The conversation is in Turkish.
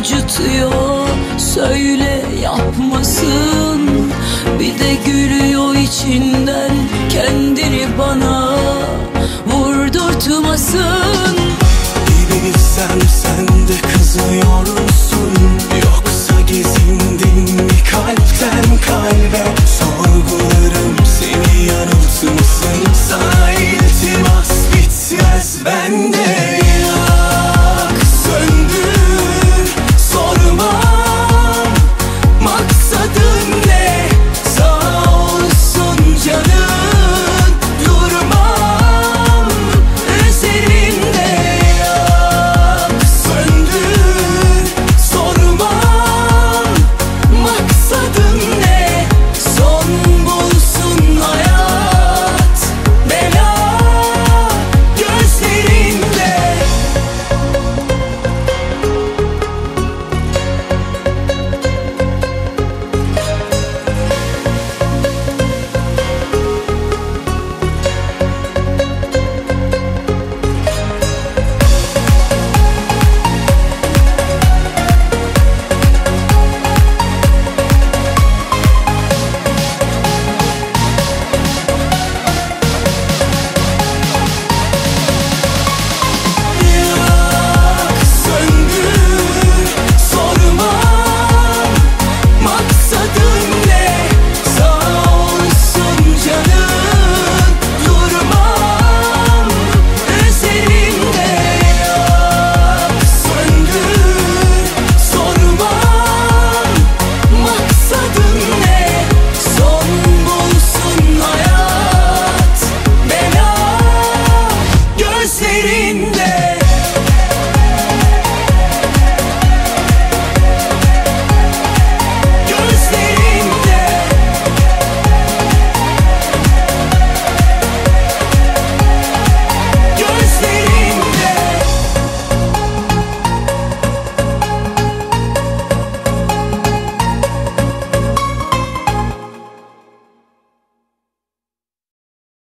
acıtıyor. Söyle yapmasın. Bir de gülüyor içinden. Kendini bana vurdurtmasın.